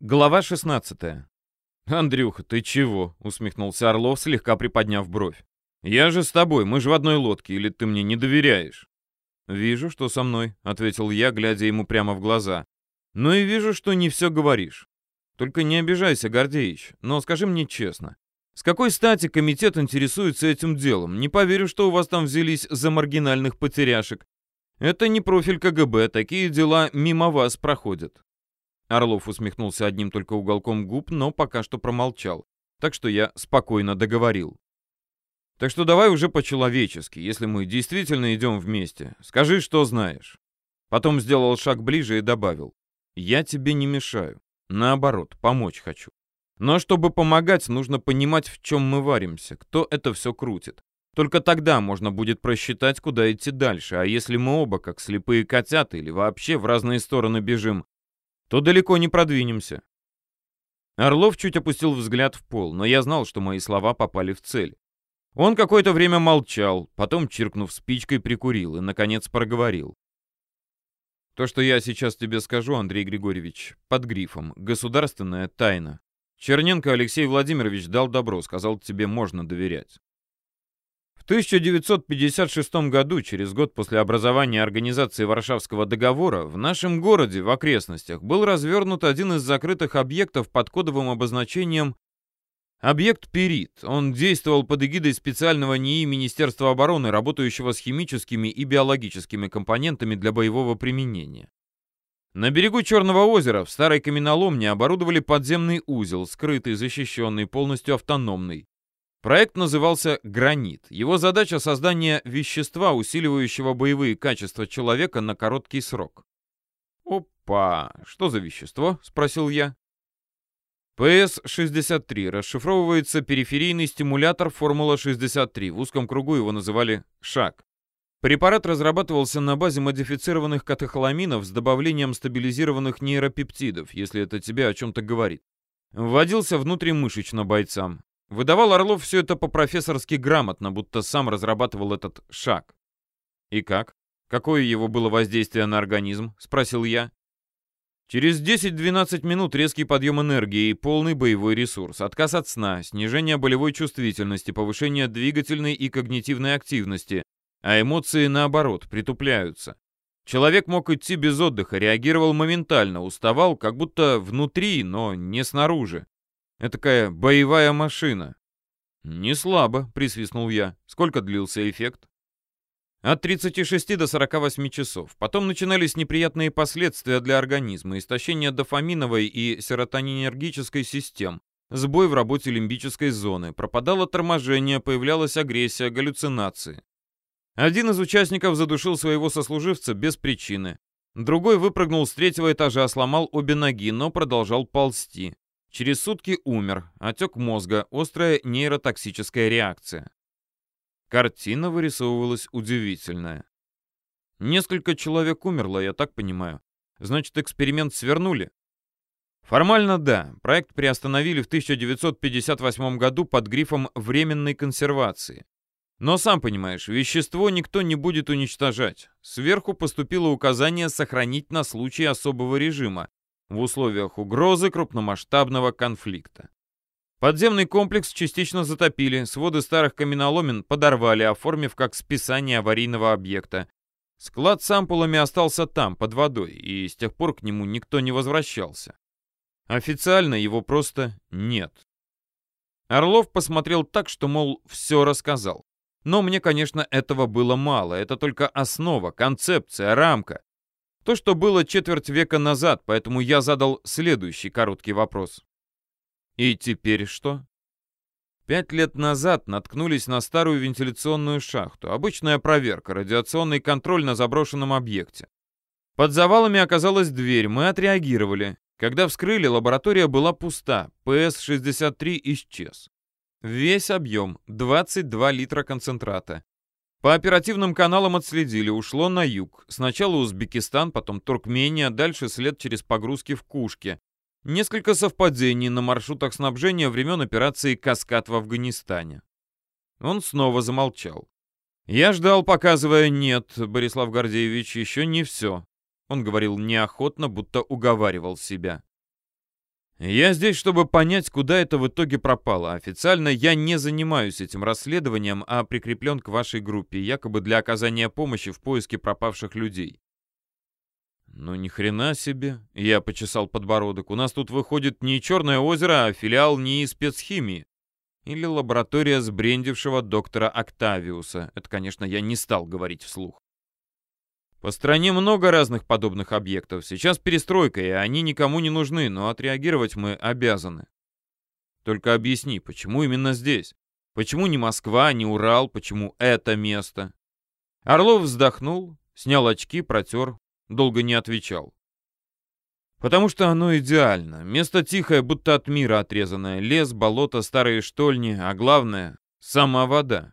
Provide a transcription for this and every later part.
Глава 16. «Андрюха, ты чего?» — усмехнулся Орлов, слегка приподняв бровь. «Я же с тобой, мы же в одной лодке, или ты мне не доверяешь?» «Вижу, что со мной», — ответил я, глядя ему прямо в глаза. «Ну и вижу, что не все говоришь. Только не обижайся, Гордеич, но скажи мне честно, с какой стати комитет интересуется этим делом? Не поверю, что у вас там взялись за маргинальных потеряшек. Это не профиль КГБ, такие дела мимо вас проходят». Орлов усмехнулся одним только уголком губ, но пока что промолчал. Так что я спокойно договорил. Так что давай уже по-человечески, если мы действительно идем вместе. Скажи, что знаешь. Потом сделал шаг ближе и добавил. Я тебе не мешаю. Наоборот, помочь хочу. Но чтобы помогать, нужно понимать, в чем мы варимся, кто это все крутит. Только тогда можно будет просчитать, куда идти дальше. А если мы оба, как слепые котята, или вообще в разные стороны бежим, то далеко не продвинемся. Орлов чуть опустил взгляд в пол, но я знал, что мои слова попали в цель. Он какое-то время молчал, потом, чиркнув спичкой, прикурил и, наконец, проговорил. То, что я сейчас тебе скажу, Андрей Григорьевич, под грифом «Государственная тайна». Черненко Алексей Владимирович дал добро, сказал, тебе можно доверять. 1956 году, через год после образования Организации Варшавского договора, в нашем городе, в окрестностях, был развернут один из закрытых объектов под кодовым обозначением Объект «Перит». Он действовал под эгидой специального НИИ Министерства обороны, работающего с химическими и биологическими компонентами для боевого применения. На берегу Черного озера в старой каменоломне оборудовали подземный узел, скрытый, защищенный, полностью автономный. Проект назывался «Гранит». Его задача — создание вещества, усиливающего боевые качества человека на короткий срок. «Опа! Что за вещество?» — спросил я. ПС-63 расшифровывается периферийный стимулятор Формула-63. В узком кругу его называли «ШАК». Препарат разрабатывался на базе модифицированных катехоламинов с добавлением стабилизированных нейропептидов, если это тебе о чем-то говорит. Вводился внутримышечно бойцам. Выдавал Орлов все это по-профессорски грамотно, будто сам разрабатывал этот шаг. «И как? Какое его было воздействие на организм?» — спросил я. Через 10-12 минут резкий подъем энергии и полный боевой ресурс, отказ от сна, снижение болевой чувствительности, повышение двигательной и когнитивной активности, а эмоции, наоборот, притупляются. Человек мог идти без отдыха, реагировал моментально, уставал, как будто внутри, но не снаружи. Этакая боевая машина. Не слабо, присвистнул я. Сколько длился эффект? От 36 до 48 часов. Потом начинались неприятные последствия для организма, истощение дофаминовой и серотонинергической систем, сбой в работе лимбической зоны, пропадало торможение, появлялась агрессия, галлюцинации. Один из участников задушил своего сослуживца без причины. Другой выпрыгнул с третьего этажа, сломал обе ноги, но продолжал ползти. Через сутки умер, отек мозга, острая нейротоксическая реакция. Картина вырисовывалась удивительная. Несколько человек умерло, я так понимаю. Значит, эксперимент свернули? Формально да, проект приостановили в 1958 году под грифом временной консервации. Но сам понимаешь, вещество никто не будет уничтожать. Сверху поступило указание сохранить на случай особого режима, в условиях угрозы крупномасштабного конфликта. Подземный комплекс частично затопили, своды старых каменоломен подорвали, оформив как списание аварийного объекта. Склад с ампулами остался там, под водой, и с тех пор к нему никто не возвращался. Официально его просто нет. Орлов посмотрел так, что, мол, все рассказал. Но мне, конечно, этого было мало. Это только основа, концепция, рамка. То, что было четверть века назад, поэтому я задал следующий короткий вопрос. И теперь что? Пять лет назад наткнулись на старую вентиляционную шахту. Обычная проверка, радиационный контроль на заброшенном объекте. Под завалами оказалась дверь, мы отреагировали. Когда вскрыли, лаборатория была пуста, ПС-63 исчез. Весь объем — 22 литра концентрата. По оперативным каналам отследили, ушло на юг. Сначала Узбекистан, потом Туркмения, дальше след через погрузки в Кушке. Несколько совпадений на маршрутах снабжения времен операции «Каскад» в Афганистане. Он снова замолчал. Я ждал, показывая «нет, Борислав Гордеевич, еще не все». Он говорил неохотно, будто уговаривал себя. Я здесь, чтобы понять, куда это в итоге пропало. Официально я не занимаюсь этим расследованием, а прикреплен к вашей группе, якобы для оказания помощи в поиске пропавших людей. Ну ни хрена себе, я почесал подбородок. У нас тут выходит не Черное озеро, а филиал НИИ спецхимии. Или лаборатория сбрендившего доктора Октавиуса. Это, конечно, я не стал говорить вслух. По стране много разных подобных объектов. Сейчас перестройка, и они никому не нужны, но отреагировать мы обязаны. Только объясни, почему именно здесь? Почему не Москва, не Урал, почему это место? Орлов вздохнул, снял очки, протер, долго не отвечал. Потому что оно идеально. Место тихое, будто от мира отрезанное. Лес, болото, старые штольни, а главное — сама вода.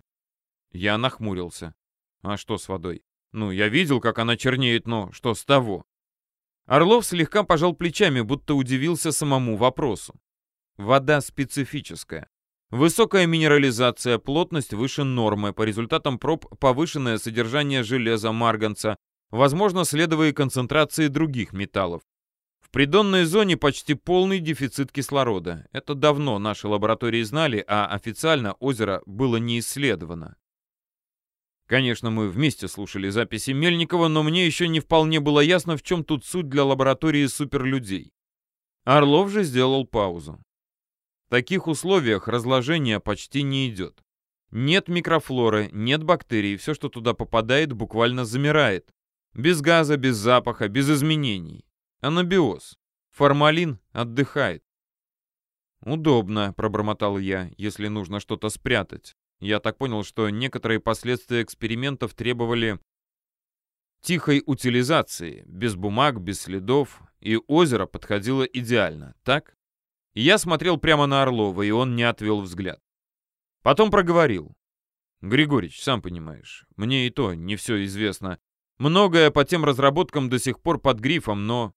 Я нахмурился. А что с водой? Ну, я видел, как она чернеет, но что с того? Орлов слегка пожал плечами, будто удивился самому вопросу. Вода специфическая. Высокая минерализация, плотность выше нормы, по результатам проб повышенное содержание железа, марганца, возможно, следовые концентрации других металлов. В придонной зоне почти полный дефицит кислорода. Это давно наши лаборатории знали, а официально озеро было не исследовано. Конечно, мы вместе слушали записи Мельникова, но мне еще не вполне было ясно, в чем тут суть для лаборатории суперлюдей. Орлов же сделал паузу. В таких условиях разложение почти не идет. Нет микрофлоры, нет бактерий, все, что туда попадает, буквально замирает. Без газа, без запаха, без изменений. Анабиоз. Формалин отдыхает. «Удобно», — пробормотал я, — «если нужно что-то спрятать». Я так понял, что некоторые последствия экспериментов требовали тихой утилизации, без бумаг, без следов, и озеро подходило идеально, так? Я смотрел прямо на Орлова, и он не отвел взгляд. Потом проговорил. «Григорич, сам понимаешь, мне и то не все известно. Многое по тем разработкам до сих пор под грифом, но...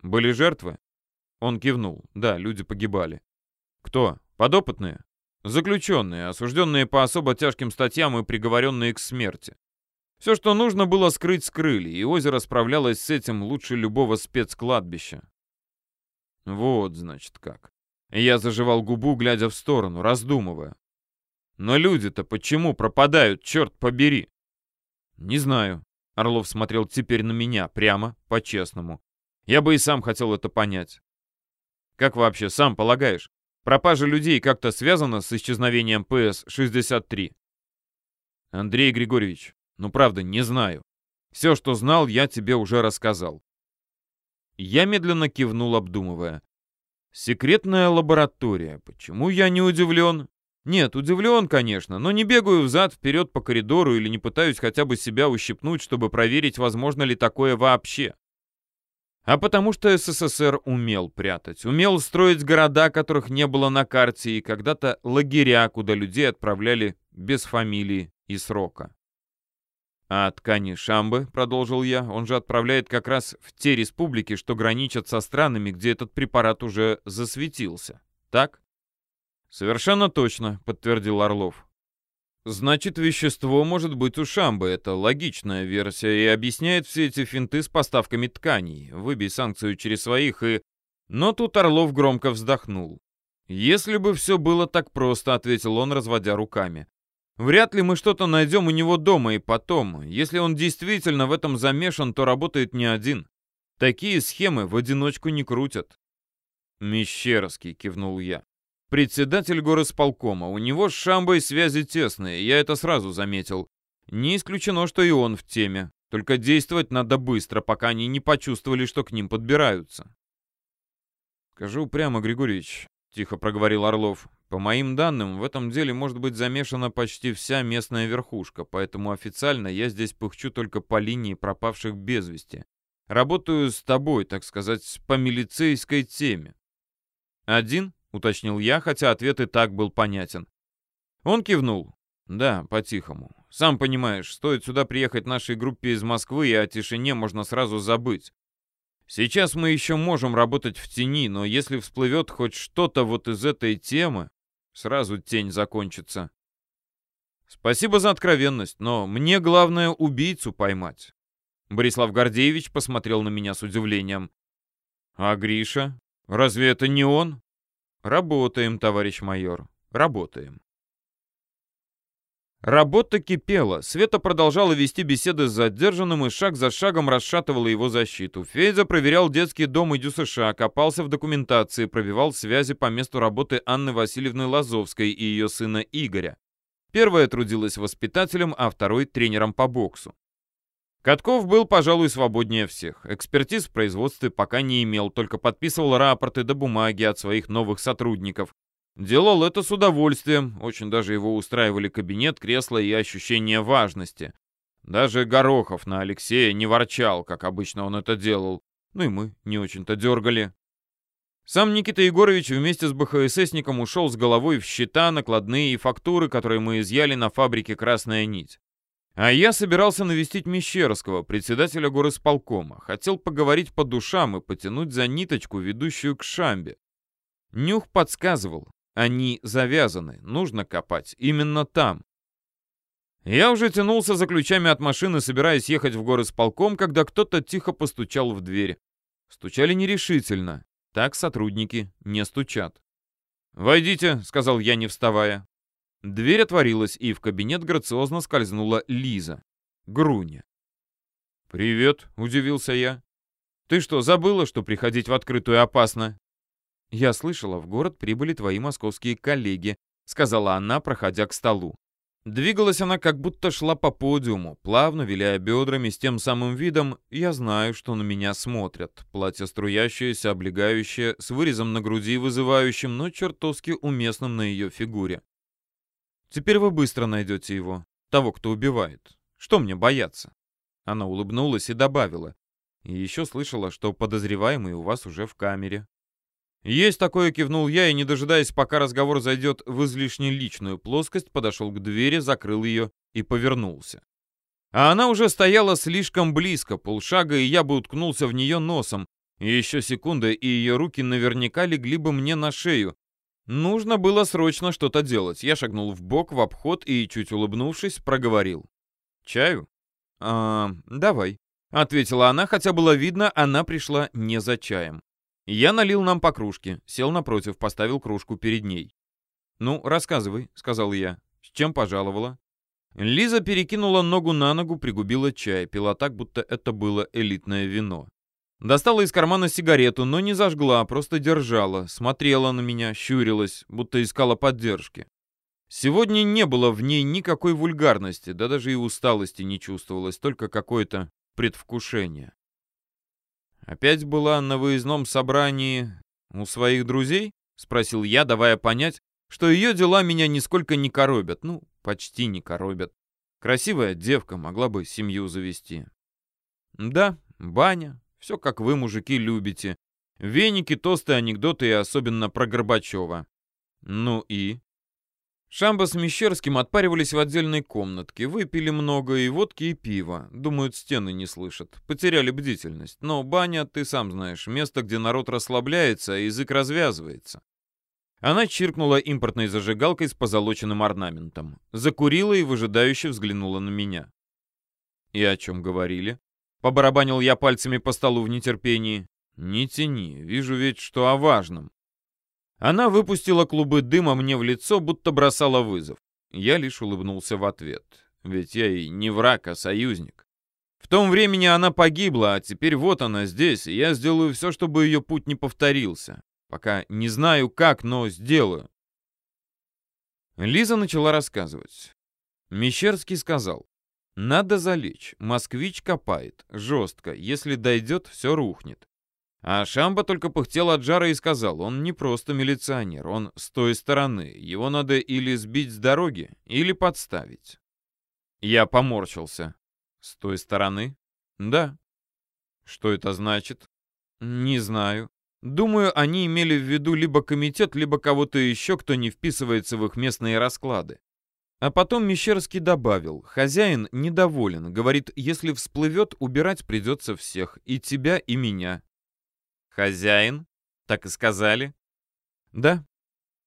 Были жертвы?» Он кивнул. «Да, люди погибали». «Кто? Подопытные?» Заключенные, осужденные по особо тяжким статьям и приговоренные к смерти. Все, что нужно было скрыть, скрыли, и озеро справлялось с этим лучше любого спецкладбища. Вот, значит, как. Я заживал губу, глядя в сторону, раздумывая. Но люди-то почему пропадают, черт побери? Не знаю. Орлов смотрел теперь на меня, прямо, по-честному. Я бы и сам хотел это понять. Как вообще, сам полагаешь, Пропажа людей как-то связана с исчезновением ПС-63? Андрей Григорьевич, ну правда, не знаю. Все, что знал, я тебе уже рассказал. Я медленно кивнул, обдумывая. Секретная лаборатория. Почему я не удивлен? Нет, удивлен, конечно, но не бегаю взад-вперед по коридору или не пытаюсь хотя бы себя ущипнуть, чтобы проверить, возможно ли такое вообще. А потому что СССР умел прятать, умел строить города, которых не было на карте, и когда-то лагеря, куда людей отправляли без фамилии и срока. А ткани Шамбы, продолжил я, он же отправляет как раз в те республики, что граничат со странами, где этот препарат уже засветился. Так? Совершенно точно, подтвердил Орлов. Значит, вещество может быть у Шамбы, это логичная версия, и объясняет все эти финты с поставками тканей. Выбей санкцию через своих и... Но тут Орлов громко вздохнул. «Если бы все было так просто», — ответил он, разводя руками. «Вряд ли мы что-то найдем у него дома и потом. Если он действительно в этом замешан, то работает не один. Такие схемы в одиночку не крутят». «Мещерский», — кивнул я председатель горосполкома. У него с Шамбой связи тесные, я это сразу заметил. Не исключено, что и он в теме. Только действовать надо быстро, пока они не почувствовали, что к ним подбираются. «Скажу прямо, Григорьевич», — тихо проговорил Орлов. «По моим данным, в этом деле может быть замешана почти вся местная верхушка, поэтому официально я здесь пыхчу только по линии пропавших без вести. Работаю с тобой, так сказать, по милицейской теме». «Один?» — уточнил я, хотя ответ и так был понятен. Он кивнул. «Да, по-тихому. Сам понимаешь, стоит сюда приехать нашей группе из Москвы, и о тишине можно сразу забыть. Сейчас мы еще можем работать в тени, но если всплывет хоть что-то вот из этой темы, сразу тень закончится. Спасибо за откровенность, но мне главное убийцу поймать. Борислав Гордеевич посмотрел на меня с удивлением. А Гриша? Разве это не он? Работаем, товарищ майор, работаем. Работа кипела. Света продолжала вести беседы с задержанным и шаг за шагом расшатывала его защиту. Федя проверял детский дом и ДЮСШ, копался в документации, пробивал связи по месту работы Анны Васильевны Лазовской и ее сына Игоря. Первая трудилась воспитателем, а второй — тренером по боксу. Катков был, пожалуй, свободнее всех. Экспертиз в производстве пока не имел, только подписывал рапорты до бумаги от своих новых сотрудников. Делал это с удовольствием, очень даже его устраивали кабинет, кресло и ощущение важности. Даже Горохов на Алексея не ворчал, как обычно он это делал. Ну и мы не очень-то дергали. Сам Никита Егорович вместе с БХССником ушел с головой в счета, накладные и фактуры, которые мы изъяли на фабрике «Красная нить». А я собирался навестить Мещерского, председателя горосполкома. Хотел поговорить по душам и потянуть за ниточку, ведущую к Шамбе. Нюх подсказывал. Они завязаны, нужно копать именно там. Я уже тянулся за ключами от машины, собираясь ехать в горосполком, когда кто-то тихо постучал в дверь. Стучали нерешительно. Так сотрудники не стучат. «Войдите», — сказал я, не вставая. Дверь отворилась, и в кабинет грациозно скользнула Лиза. Груня. «Привет», — удивился я. «Ты что, забыла, что приходить в открытую опасно?» «Я слышала, в город прибыли твои московские коллеги», — сказала она, проходя к столу. Двигалась она, как будто шла по подиуму, плавно виляя бедрами с тем самым видом «я знаю, что на меня смотрят». Платье струящееся, облегающее, с вырезом на груди, вызывающим, но чертовски уместным на ее фигуре. Теперь вы быстро найдете его, того, кто убивает. Что мне бояться?» Она улыбнулась и добавила. «И еще слышала, что подозреваемый у вас уже в камере». «Есть такое», — кивнул я, и, не дожидаясь, пока разговор зайдет в излишне личную плоскость, подошел к двери, закрыл ее и повернулся. А она уже стояла слишком близко, полшага, и я бы уткнулся в нее носом. еще секунда, и ее руки наверняка легли бы мне на шею, Нужно было срочно что-то делать. Я шагнул в бок в обход и, чуть улыбнувшись, проговорил. «Чаю?» «А, давай», — ответила она, хотя было видно, она пришла не за чаем. Я налил нам по кружке, сел напротив, поставил кружку перед ней. «Ну, рассказывай», — сказал я. «С чем пожаловала?» Лиза перекинула ногу на ногу, пригубила чай, пила так, будто это было элитное вино. Достала из кармана сигарету, но не зажгла, а просто держала, смотрела на меня, щурилась, будто искала поддержки. Сегодня не было в ней никакой вульгарности, да даже и усталости не чувствовалось, только какое-то предвкушение. «Опять была на выездном собрании у своих друзей?» — спросил я, давая понять, что ее дела меня нисколько не коробят. Ну, почти не коробят. Красивая девка могла бы семью завести. Да, баня, все, как вы, мужики, любите. Веники, тосты, анекдоты и особенно про Горбачева. Ну и? Шамба с Мещерским отпаривались в отдельной комнатке, выпили много и водки, и пива. Думают, стены не слышат. Потеряли бдительность. Но баня, ты сам знаешь, место, где народ расслабляется, а язык развязывается. Она чиркнула импортной зажигалкой с позолоченным орнаментом. Закурила и выжидающе взглянула на меня. И о чем говорили? Побарабанил я пальцами по столу в нетерпении. «Не тяни, вижу ведь, что о важном». Она выпустила клубы дыма мне в лицо, будто бросала вызов. Я лишь улыбнулся в ответ. Ведь я и не враг, а союзник. В том времени она погибла, а теперь вот она здесь, и я сделаю все, чтобы ее путь не повторился. Пока не знаю как, но сделаю. Лиза начала рассказывать. Мещерский сказал. Надо залечь. Москвич копает. Жестко. Если дойдет, все рухнет. А Шамба только пыхтел от жара и сказал, он не просто милиционер, он с той стороны. Его надо или сбить с дороги, или подставить. Я поморщился. С той стороны? Да. Что это значит? Не знаю. Думаю, они имели в виду либо комитет, либо кого-то еще, кто не вписывается в их местные расклады. А потом Мещерский добавил, хозяин недоволен, говорит, если всплывет, убирать придется всех, и тебя, и меня. Хозяин? Так и сказали? Да.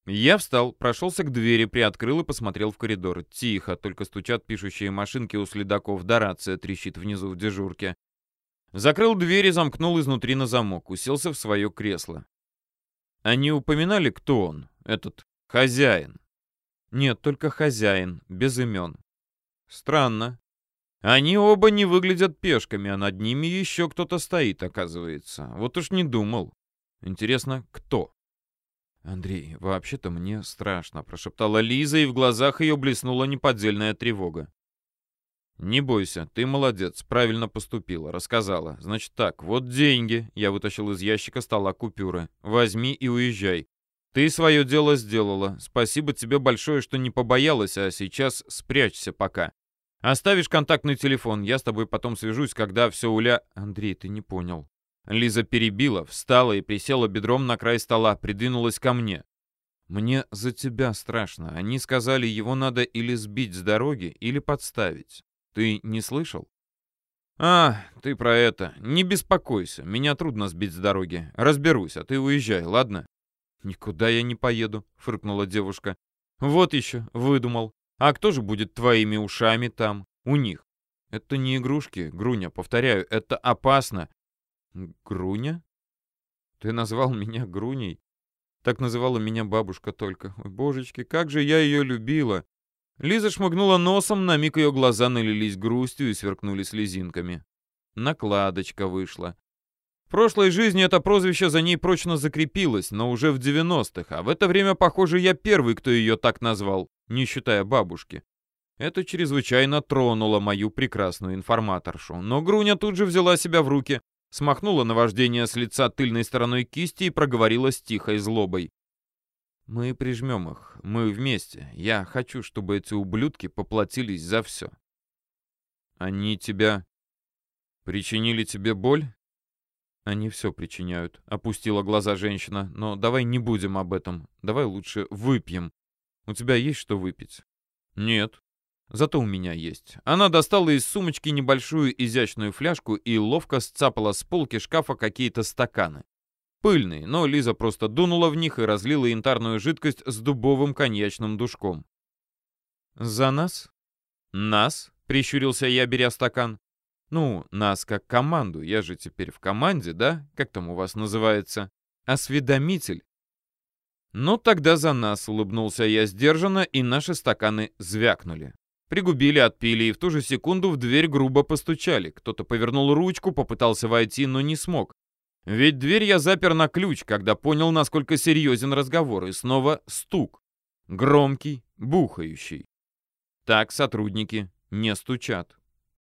Я встал, прошелся к двери, приоткрыл и посмотрел в коридор. Тихо, только стучат пишущие машинки у следаков, да рация трещит внизу в дежурке. Закрыл дверь и замкнул изнутри на замок, уселся в свое кресло. Они упоминали, кто он, этот хозяин? Нет, только хозяин, без имен. Странно. Они оба не выглядят пешками, а над ними еще кто-то стоит, оказывается. Вот уж не думал. Интересно, кто? «Андрей, вообще-то мне страшно», — прошептала Лиза, и в глазах ее блеснула неподдельная тревога. «Не бойся, ты молодец, правильно поступила, рассказала. Значит так, вот деньги». Я вытащил из ящика стола купюры. «Возьми и уезжай. Ты свое дело сделала. Спасибо тебе большое, что не побоялась, а сейчас спрячься пока. Оставишь контактный телефон, я с тобой потом свяжусь, когда все уля...» «Андрей, ты не понял». Лиза перебила, встала и присела бедром на край стола, придвинулась ко мне. «Мне за тебя страшно. Они сказали, его надо или сбить с дороги, или подставить. Ты не слышал?» «А, ты про это. Не беспокойся. Меня трудно сбить с дороги. Разберусь, а ты уезжай, ладно?» «Никуда я не поеду», — фыркнула девушка. «Вот еще, выдумал. А кто же будет твоими ушами там, у них? Это не игрушки, Груня, повторяю, это опасно. Груня? Ты назвал меня Груней? Так называла меня бабушка только. Ой, божечки, как же я ее любила. Лиза шмыгнула носом, на миг ее глаза налились грустью и сверкнули слезинками. Накладочка вышла. Прошлой жизни это прозвище за ней прочно закрепилось, но уже в 90-х, а в это время, похоже, я первый, кто ее так назвал, не считая бабушки. Это чрезвычайно тронуло мою прекрасную информаторшу, но Груня тут же взяла себя в руки, смахнула наваждение с лица тыльной стороной кисти и проговорила с тихой злобой. «Мы прижмем их, мы вместе. Я хочу, чтобы эти ублюдки поплатились за все». «Они тебя... причинили тебе боль?» «Они все причиняют», — опустила глаза женщина. «Но давай не будем об этом. Давай лучше выпьем. У тебя есть что выпить?» «Нет», Зато у меня есть. Она достала из сумочки небольшую изящную фляжку и ловко сцапала с полки шкафа какие-то стаканы. Пыльные, но Лиза просто дунула в них и разлила янтарную жидкость с дубовым коньячным душком. «За нас?» «Нас?» — прищурился я, беря стакан. «Ну, нас как команду. Я же теперь в команде, да? Как там у вас называется? Осведомитель». «Ну, тогда за нас», — улыбнулся я сдержанно, и наши стаканы звякнули. Пригубили, отпили, и в ту же секунду в дверь грубо постучали. Кто-то повернул ручку, попытался войти, но не смог. Ведь дверь я запер на ключ, когда понял, насколько серьезен разговор, и снова стук. Громкий, бухающий. Так сотрудники не стучат.